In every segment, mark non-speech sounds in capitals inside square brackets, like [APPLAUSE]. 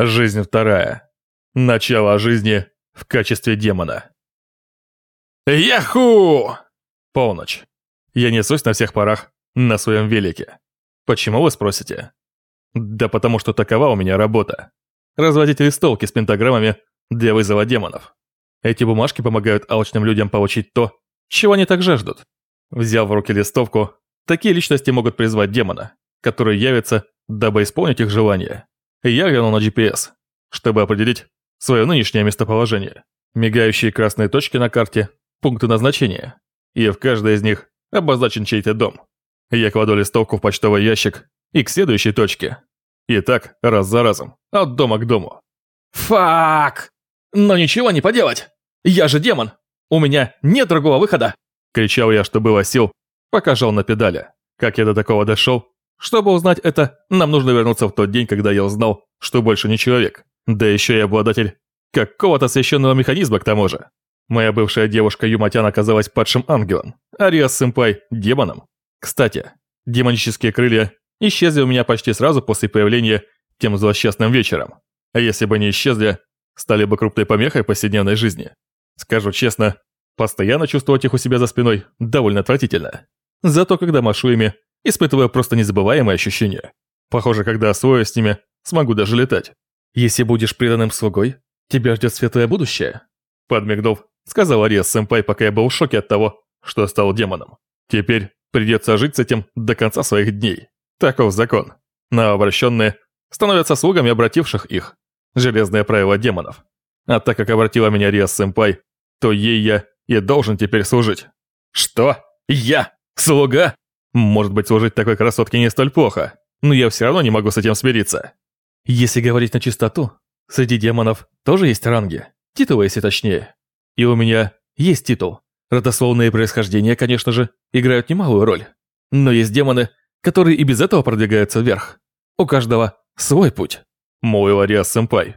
Жизнь вторая. Начало жизни в качестве демона. Яху! Полночь. Я несусь на всех парах на своем велике. Почему вы спросите? Да потому что такова у меня работа. Разводить листовки с пентаграммами для вызова демонов. Эти бумажки помогают алчным людям получить то, чего они так жаждут. Взяв в руки листовку, такие личности могут призвать демона, который явится, дабы исполнить их желание. Я глянул на GPS, чтобы определить свое нынешнее местоположение. Мигающие красные точки на карте – пункты назначения, и в каждой из них обозначен чей-то дом. Я кладу листовку в почтовый ящик и к следующей точке. И так, раз за разом, от дома к дому. «Фак! Но ничего не поделать! Я же демон! У меня нет другого выхода!» Кричал я, что было сил, пока жал на педали. Как я до такого дошел, чтобы узнать это, нам нужно вернуться в тот день, когда я узнал, что больше не человек. Да еще и обладатель какого-то священного механизма к тому же. Моя бывшая девушка Юматян оказалась падшим ангелом, а Риас-сэмпай – демоном. Кстати, демонические крылья исчезли у меня почти сразу после появления тем злосчастным вечером. А если бы не исчезли, стали бы крупной помехой повседневной жизни. Скажу честно, постоянно чувствовать их у себя за спиной довольно отвратительно. Зато когда машу ими, испытываю просто незабываемые ощущения. Похоже, когда освоюсь с ними, смогу даже летать. Если будешь преданным слугой, тебя ждет светлое будущее. Подмигнув, сказал Ариас Сэмпай, пока я был в шоке от того, что стал демоном. Теперь придется жить с этим до конца своих дней. Таков закон. Новообращенные становятся слугами обративших их. Железное правило демонов. А так как обратила меня Риас Сэмпай, то ей я и должен теперь служить. Что? Я? Слуга? Может быть, служить такой красотке не столь плохо, но я все равно не могу с этим смириться. Если говорить на чистоту, среди демонов тоже есть ранги, титулы, если точнее. И у меня есть титул. Родословные происхождения, конечно же, играют немалую роль. Но есть демоны, которые и без этого продвигаются вверх. У каждого свой путь. Молвила Риас-сэмпай.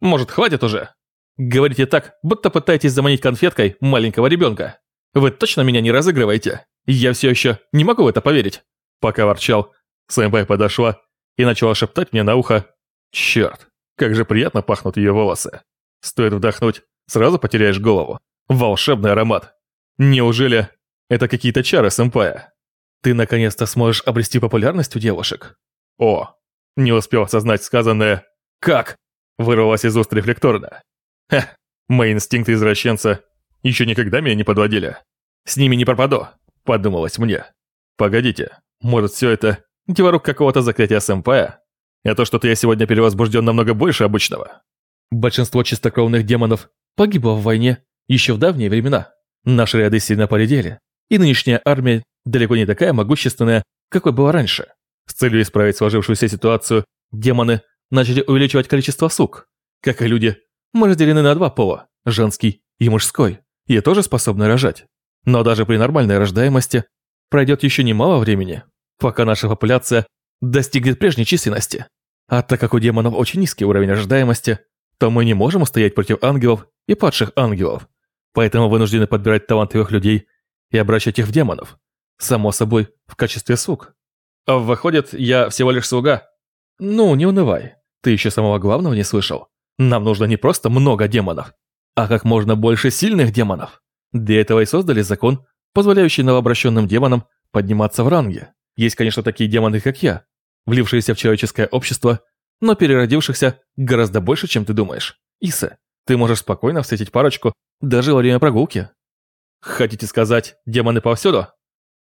Может, хватит уже? Говорите так, будто пытаетесь заманить конфеткой маленького ребенка. Вы точно меня не разыгрываете? Я все еще не могу в это поверить. Пока ворчал, сэмпай подошла и начала шептать мне на ухо. Черт, как же приятно пахнут ее волосы. Стоит вдохнуть, сразу потеряешь голову. Волшебный аромат. Неужели это какие-то чары сэмпая? Ты наконец-то сможешь обрести популярность у девушек? О, не успел осознать сказанное «Как?» вырвалось из уст рефлекторно. Ха, мои инстинкты извращенца еще никогда меня не подводили. С ними не пропаду, подумалось мне. Погодите, может все это деворук какого-то заклятия сэмпая? Это что-то я сегодня перевозбужден намного больше обычного. Большинство чистокровных демонов погибло в войне еще в давние времена. Наши ряды сильно поредели, и нынешняя армия далеко не такая могущественная, какой была раньше. С целью исправить сложившуюся ситуацию, демоны начали увеличивать количество сук. Как и люди, мы разделены на два пола – женский и мужской, и тоже способны рожать. Но даже при нормальной рождаемости пройдет еще немало времени, пока наша популяция достигнет прежней численности. А так как у демонов очень низкий уровень рождаемости, то мы не можем устоять против ангелов и падших ангелов. Поэтому вынуждены подбирать талантливых людей и обращать их в демонов. Само собой, в качестве слуг. А выходит, я всего лишь слуга? Ну, не унывай. Ты еще самого главного не слышал. Нам нужно не просто много демонов, а как можно больше сильных демонов. Для этого и создали закон, позволяющий новообращенным демонам подниматься в ранге. Есть, конечно, такие демоны, как я, влившиеся в человеческое общество, но переродившихся гораздо больше, чем ты думаешь. Иса, ты можешь спокойно встретить парочку даже во время прогулки. Хотите сказать, демоны повсюду?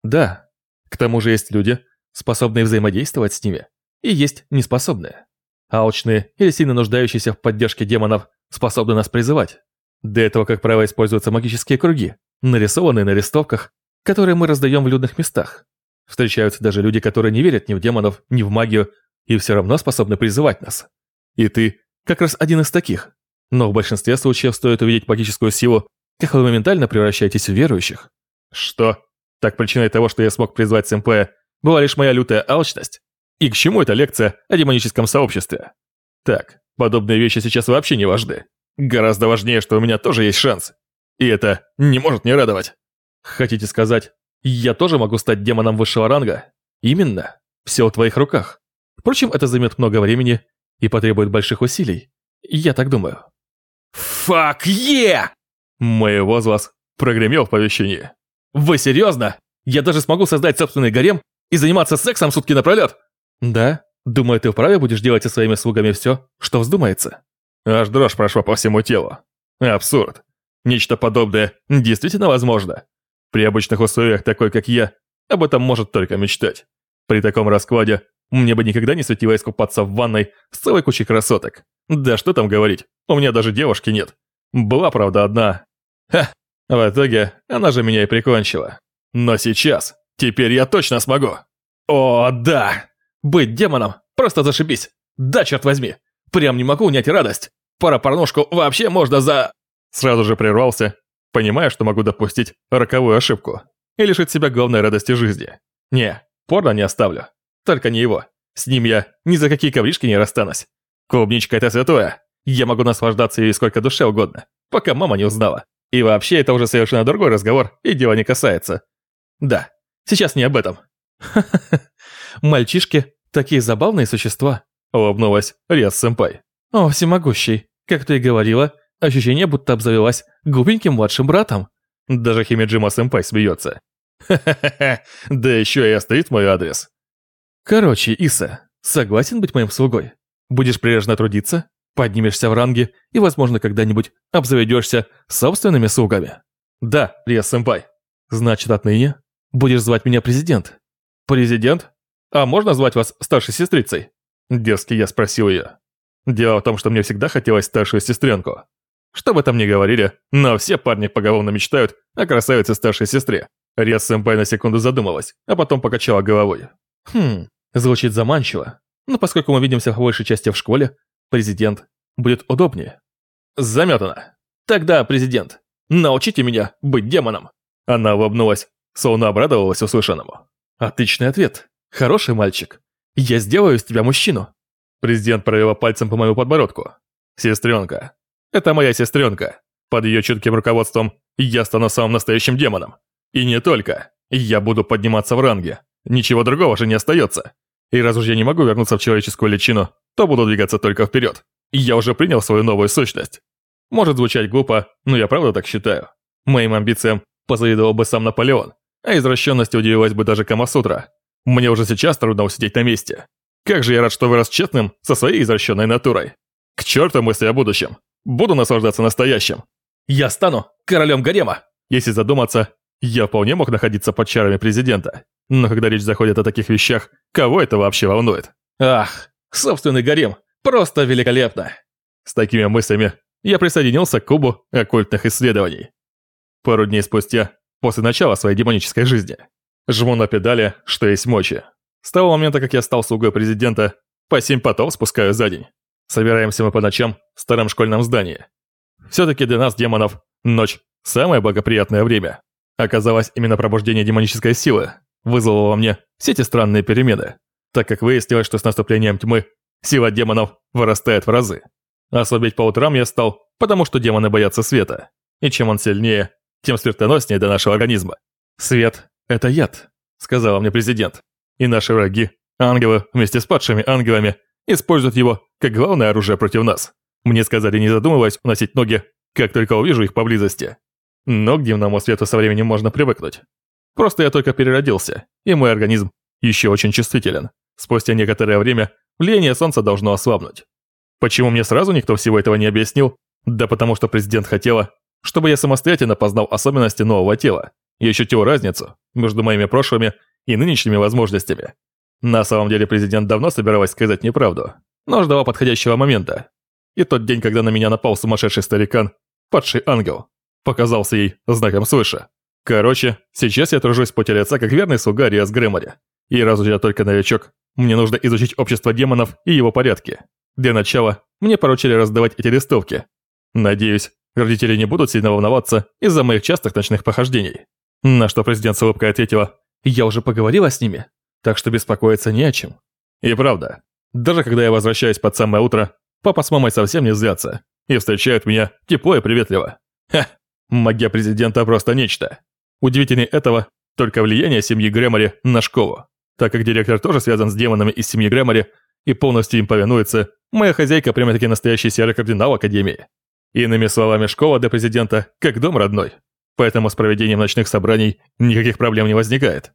Да. К тому же есть люди, способные взаимодействовать с ними, и есть неспособные. Алчные или сильно нуждающиеся в поддержке демонов способны нас призывать. Для этого, как правило, используются магические круги, нарисованные на листовках, которые мы раздаем в людных местах. Встречаются даже люди, которые не верят ни в демонов, ни в магию, и все равно способны призывать нас. И ты как раз один из таких. Но в большинстве случаев стоит увидеть магическую силу, как вы моментально превращаетесь в верующих. Что? Так причиной того, что я смог призвать сэмпэя, была лишь моя лютая алчность? И к чему эта лекция о демоническом сообществе? Так, подобные вещи сейчас вообще не важны. Гораздо важнее, что у меня тоже есть шанс. И это не может не радовать. Хотите сказать, я тоже могу стать демоном высшего ранга? Именно. Все в твоих руках. Впрочем, это займет много времени и потребует больших усилий. Я так думаю. «Фак е!» Мой возглас прогремел в повещении. «Вы серьезно? Я даже смогу создать собственный гарем и заниматься сексом сутки напролет?» «Да, думаю, ты вправе будешь делать со своими слугами все, что вздумается». Аж дрожь прошла по всему телу. Абсурд. Нечто подобное действительно возможно. При обычных условиях такой, как я, об этом может только мечтать. При таком раскладе мне бы никогда не светилось купаться в ванной с целой кучей красоток. Да что там говорить, у меня даже девушки нет. Была, правда, одна. Ха, в итоге она же меня и прикончила. Но сейчас, теперь я точно смогу. О, да! Быть демоном, просто зашибись. Да, черт возьми. Прям не могу унять радость. Пара порнушку вообще можно за... Сразу же прервался, понимая, что могу допустить роковую ошибку и лишить себя главной радости жизни. Не, порно не оставлю. Только не его. С ним я ни за какие ковришки не расстанусь. Клубничка это святое. Я могу наслаждаться ей сколько душе угодно, пока мама не узнала. И вообще, это уже совершенно другой разговор, и дело не касается. Да, сейчас не об этом. [LAUGHS] Мальчишки – такие забавные существа, улыбнулась Риас-сэмпай. О, всемогущий, как ты и говорила, ощущение, будто обзавелась глупеньким младшим братом. Даже Химеджима-сэмпай смеется. Ха-ха-ха, да еще и оставит мой адрес. Короче, Иса, согласен быть моим слугой? Будешь прилежно трудиться, поднимешься в ранге и, возможно, когда-нибудь обзаведешься собственными слугами. Да, Риас-сэмпай. Значит, отныне будешь звать меня президент. Президент? А можно звать вас старшей сестрицей? Дерзкий я спросил ее. Дело в том, что мне всегда хотелось старшую сестренку. Что бы там ни говорили, но все парни поголовно мечтают о красавице старшей сестре. Риас-сэмпай на секунду задумалась, а потом покачала головой. Хм, звучит заманчиво. Но поскольку мы видимся в большей части в школе, президент будет удобнее. Заметано. Тогда, президент, научите меня быть демоном. Она улыбнулась, словно обрадовалась услышанному. Отличный ответ. Хороший мальчик. Я сделаю из тебя мужчину. Президент провела пальцем по моему подбородку. Сестренка. Это моя сестренка. Под ее чутким руководством я стану самым настоящим демоном. И не только. Я буду подниматься в ранге. Ничего другого же не остается. И раз уж я не могу вернуться в человеческую личину, то буду двигаться только вперед. Я уже принял свою новую сущность. Может звучать глупо, но я правда так считаю. Моим амбициям позавидовал бы сам Наполеон, а извращенности удивилась бы даже Камасутра. Мне уже сейчас трудно усидеть на месте. Как же я рад, что вырос честным со своей извращенной натурой. К черту мысли о будущем. Буду наслаждаться настоящим. Я стану королем гарема. Если задуматься, я вполне мог находиться под чарами президента. Но когда речь заходит о таких вещах, кого это вообще волнует? Ах, собственный гарем. Просто великолепно. С такими мыслями я присоединился к кубу оккультных исследований. Пару дней спустя, после начала своей демонической жизни, жму на педали, что есть мочи. С того момента, как я стал слугой президента, по семь потов спускаю за день. Собираемся мы по ночам в старом школьном здании. Все-таки для нас, демонов, ночь – самое благоприятное время. Оказалось, именно пробуждение демонической силы вызвало во мне все эти странные перемены, так как выяснилось, что с наступлением тьмы сила демонов вырастает в разы. Ослабеть по утрам я стал, потому что демоны боятся света, и чем он сильнее, тем смертоноснее для нашего организма. «Свет – это яд», – сказал мне президент. И наши враги, ангелы вместе с падшими ангелами, используют его как главное оружие против нас. Мне сказали, не задумываясь, уносить ноги, как только увижу их поблизости. Но к дневному свету со временем можно привыкнуть. Просто я только переродился, и мой организм еще очень чувствителен. Спустя некоторое время влияние солнца должно ослабнуть. Почему мне сразу никто всего этого не объяснил? Да потому что президент хотела, чтобы я самостоятельно познал особенности нового тела и ощутил разницу между моими прошлыми и нынешними возможностями. На самом деле президент давно собиралась сказать неправду, но ждала подходящего момента. И тот день, когда на меня напал сумасшедший старикан, падший ангел, показался ей знаком свыше. Короче, сейчас я тружусь по поте лица как верный слуга Риас Грэмори. И раз уж я только новичок, мне нужно изучить общество демонов и его порядки. Для начала мне поручили раздавать эти листовки. Надеюсь, родители не будут сильно волноваться из-за моих частых ночных похождений. На что президент с улыбкой ответила, «Я уже поговорила с ними, так что беспокоиться не о чем». И правда, даже когда я возвращаюсь под самое утро, папа с мамой совсем не злятся и встречают меня тепло и приветливо. Ха, Магия президента просто нечто. Удивительнее этого только влияние семьи Грэмори на школу. Так как директор тоже связан с демонами из семьи Грэмори, и полностью им повинуется, моя хозяйка прямо-таки настоящий серый кардинал Академии. Иными словами, школа для президента как дом родной. Поэтому с проведением ночных собраний никаких проблем не возникает.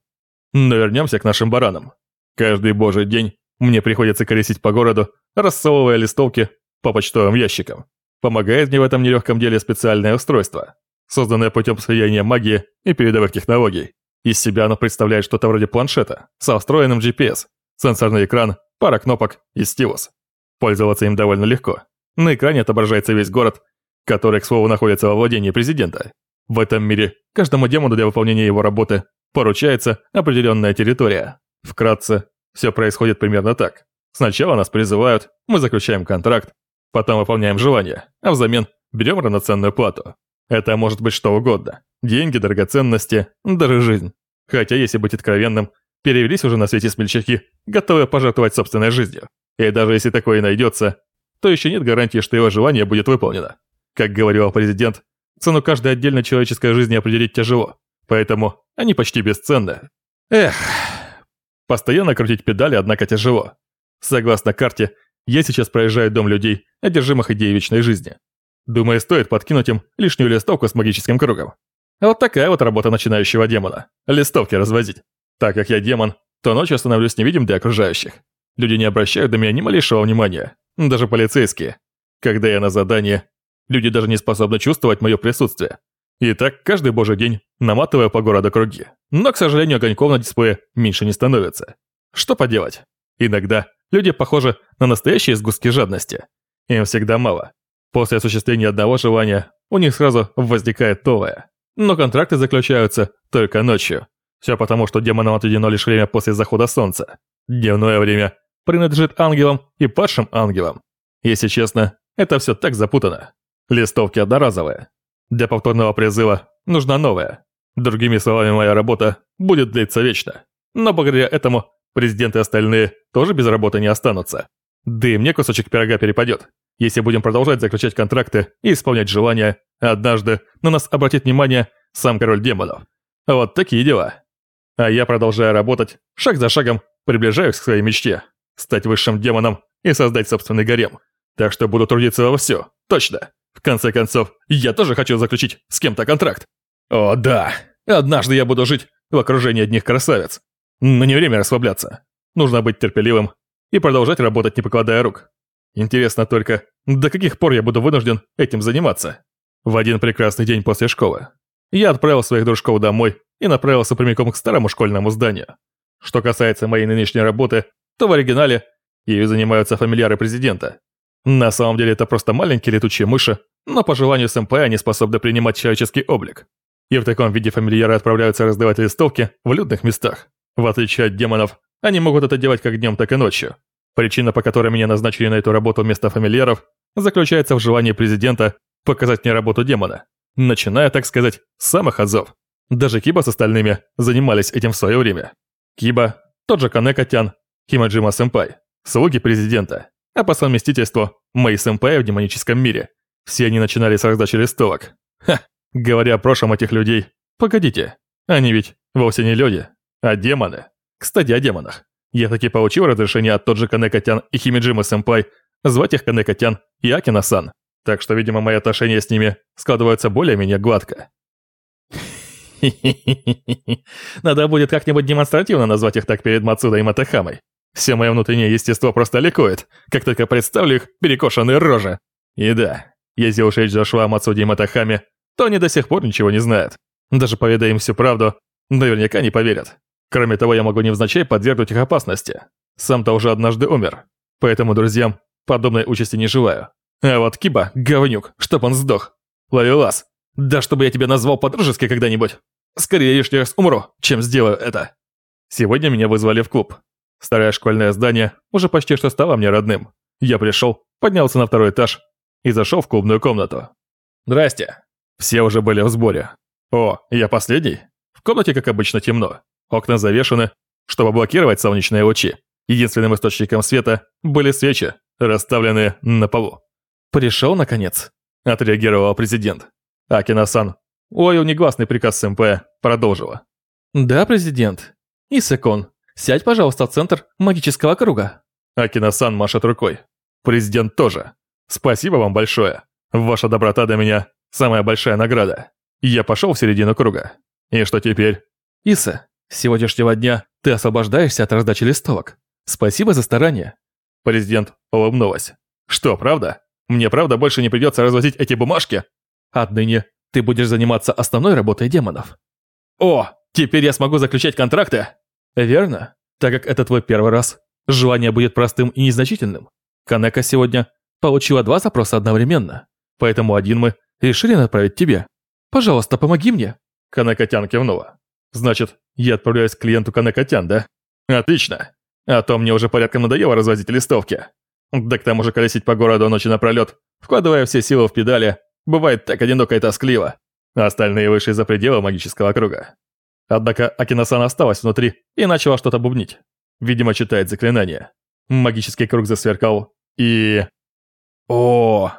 Но вернемся к нашим баранам. Каждый божий день мне приходится колесить по городу, рассовывая листовки по почтовым ящикам. Помогает мне в этом нелегком деле специальное устройство, созданное путем слияния магии и передовых технологий. Из себя оно представляет что-то вроде планшета со встроенным GPS, сенсорный экран, пара кнопок и стилус. Пользоваться им довольно легко. На экране отображается весь город, который, к слову, находится во владении президента. В этом мире каждому демону для выполнения его работы поручается определенная территория. Вкратце, все происходит примерно так. Сначала нас призывают, мы заключаем контракт, потом выполняем желание, а взамен берем равноценную плату. Это может быть что угодно. Деньги, драгоценности, даже жизнь. Хотя, если быть откровенным, перевелись уже на свете смельчаки, готовые пожертвовать собственной жизнью. И даже если такое и найдется, то еще нет гарантии, что его желание будет выполнено. Как говорил президент, цену каждой отдельной человеческой жизни определить тяжело, поэтому они почти бесценны. Эх, постоянно крутить педали, однако тяжело. Согласно карте, я сейчас проезжаю дом людей, одержимых идеей вечной жизни. Думаю, стоит подкинуть им лишнюю листовку с магическим кругом. Вот такая вот работа начинающего демона. Листовки развозить. Так как я демон, то ночью становлюсь невидим для окружающих. Люди не обращают до меня ни малейшего внимания. Даже полицейские. Когда я на задании, люди даже не способны чувствовать мое присутствие. И так каждый божий день наматываю по городу круги. Но, к сожалению, огоньков на дисплее меньше не становится. Что поделать? Иногда люди похожи на настоящие сгустки жадности. Им всегда мало. После осуществления одного желания у них сразу возникает новое. Но контракты заключаются только ночью. Все потому, что демонам отведено лишь время после захода солнца. Дневное время принадлежит ангелам и падшим ангелам. Если честно, это все так запутано. Листовки одноразовые. Для повторного призыва нужна новая. Другими словами, моя работа будет длиться вечно. Но благодаря этому президент и остальные тоже без работы не останутся. Да и мне кусочек пирога перепадет. Если будем продолжать заключать контракты и исполнять желания, однажды на нас обратит внимание сам король демонов. Вот такие дела. А я, продолжая работать, шаг за шагом приближаюсь к своей мечте – стать высшим демоном и создать собственный гарем. Так что буду трудиться во все, точно. В конце концов, я тоже хочу заключить с кем-то контракт. О да, однажды я буду жить в окружении одних красавиц. Но не время расслабляться. Нужно быть терпеливым и продолжать работать, не покладая рук. Интересно только, до каких пор я буду вынужден этим заниматься? В один прекрасный день после школы я отправил своих дружков домой и направился прямиком к старому школьному зданию. Что касается моей нынешней работы, то в оригинале ею занимаются фамильяры президента. На самом деле это просто маленькие летучие мыши, но по желанию сэмпай они способны принимать человеческий облик. И в таком виде фамильяры отправляются раздавать листовки в людных местах. В отличие от демонов, они могут это делать как днем, так и ночью. Причина, по которой меня назначили на эту работу вместо фамильяров, заключается в желании президента показать мне работу демона, начиная, так сказать, с самых азов. Даже Киба с остальными занимались этим в свое время. Киба, тот же Канека-тян, Химаджима-сэмпай, слуги президента, а по совместительству мои сэмпаи в демоническом мире. Все они начинали с раздачи листовок. Ха, говоря о прошлом этих людей, погодите, они ведь вовсе не люди, а демоны. Кстати, о демонах. Я таки получил разрешение от Тодзё Конеко-тян и Химеджима-сэмпай звать их Конеко-тян и Акено-сан. Так что, видимо, мои отношения с ними складываются более-менее гладко. [LAUGHS] Надо будет как-нибудь демонстративно назвать их так перед Мацудой и Мотохамой. Все мое внутреннее естество просто ликует, как только представлю их перекошенные рожи. И да, если уж речь зашла о Мацуде и Матахаме, то они до сих пор ничего не знают. Даже поведая им всю правду, наверняка не поверят. Кроме того, я могу невзначай подвергнуть их опасности. Сам-то уже однажды умер. Поэтому друзьям подобной участи не желаю. А вот Киба, говнюк, чтоб он сдох. Ловелас, да чтобы я тебя назвал по-дружески когда-нибудь. Скорее лишний раз умру, чем сделаю это. Сегодня меня вызвали в клуб. Старое школьное здание уже почти что стало мне родным. Я пришел, поднялся на второй этаж и зашел в клубную комнату. Здрасте. Все уже были в сборе. О, я последний? В комнате, как обычно, темно. Окна завешены, чтобы блокировать солнечные лучи. Единственным источником света были свечи, расставленные на полу. «Пришел, наконец», – отреагировал президент. Акина-сан, уловил негласный приказ СМП, продолжила. «Да, президент. Исакон, сядь, пожалуйста, в центр магического круга». Акина-сан машет рукой. Президент тоже. Спасибо вам большое. Ваша доброта для меня – самая большая награда. Я пошел в середину круга. И что теперь? Иса, с сегодняшнего дня ты освобождаешься от раздачи листовок. Спасибо за старание. Президент улыбнулась. Что, правда? Мне правда больше не придется развозить эти бумажки? Отныне ты будешь заниматься основной работой демонов. О, теперь я смогу заключать контракты? Верно, так как это твой первый раз. Желание будет простым и незначительным. Канека сегодня получила два запроса одновременно, поэтому один мы решили направить тебе. Пожалуйста, помоги мне. Канекотян кивнула. Значит, я отправляюсь к клиенту Канекотян, да? Отлично. А то мне уже порядком надоело развозить листовки. Да к тому же колесить по городу ночи напролет, вкладывая все силы в педали, бывает так одиноко и тоскливо. Остальные вышли за пределы магического круга. Однако Акинасан осталась внутри и начала что-то бубнить. Видимо, читает заклинание. Магический круг засверкал и... О!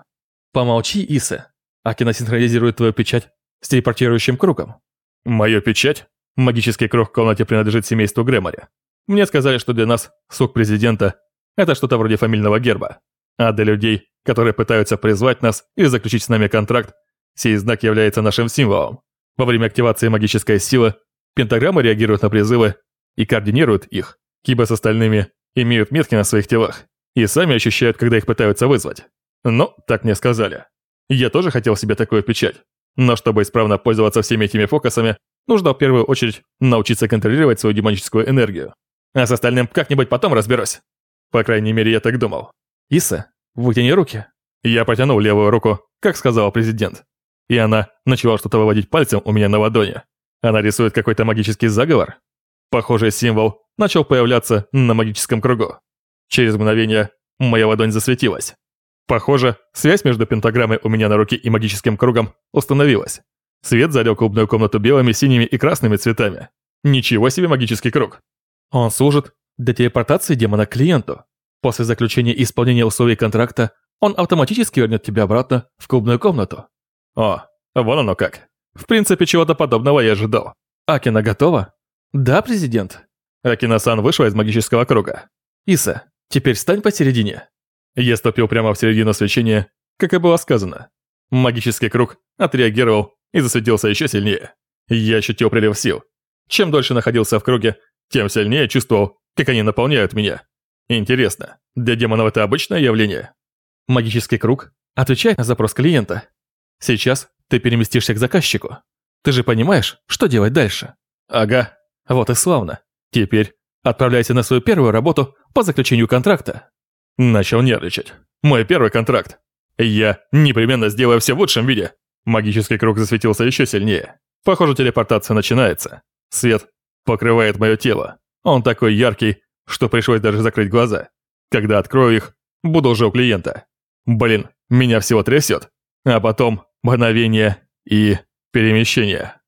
Помолчи, Иса. Акина синхронизирует твою печать с телепортирующим кругом. Мою печать? Магический круг в комнате принадлежит семейству Грэмори. Мне сказали, что для нас сук президента – это что-то вроде фамильного герба. А для людей, которые пытаются призвать нас или заключить с нами контракт, сей знак является нашим символом. Во время активации магической силы пентаграммы реагируют на призывы и координируют их. Кибы с остальными имеют метки на своих телах и сами ощущают, когда их пытаются вызвать. Но так мне сказали. Я тоже хотел себе такую печать. Но чтобы исправно пользоваться всеми этими фокусами, нужно в первую очередь научиться контролировать свою демоническую энергию. А с остальным как-нибудь потом разберусь. По крайней мере, я так думал. Иса, вытяни руки. Я протянул левую руку, как сказал президент. И она начала что-то выводить пальцем у меня на ладони. Она рисует какой-то магический заговор. Похожий символ начал появляться на магическом кругу. Через мгновение моя ладонь засветилась. Похоже, связь между пентаграммой у меня на руке и магическим кругом установилась. Свет залил клубную комнату белыми, синими и красными цветами. Ничего себе магический круг. Он служит для телепортации демона к клиенту. После заключения и исполнения условий контракта он автоматически вернет тебя обратно в клубную комнату. О, вон оно как. В принципе, чего-то подобного я ожидал. Акина готова? Да, президент. Акина-сан вышла из магического круга. Иса, теперь стань посередине. Я ступил прямо в середину свечения, как и было сказано. Магический круг отреагировал и засветился еще сильнее. Я ощутил прилив сил. Чем дольше находился в круге, тем сильнее чувствовал, как они наполняют меня. Интересно, для демонов это обычное явление? Магический круг отвечает на запрос клиента. Сейчас ты переместишься к заказчику. Ты же понимаешь, что делать дальше? Ага. Вот и славно. Теперь отправляйся на свою первую работу по заключению контракта. Начал нервничать. Мой первый контракт. Я непременно сделаю все в лучшем виде. Магический круг засветился еще сильнее. Похоже, телепортация начинается. Свет покрывает мое тело. Он такой яркий, что пришлось даже закрыть глаза. Когда открою их, буду уже у клиента. Блин, меня всего трясет. А потом мгновение и перемещение.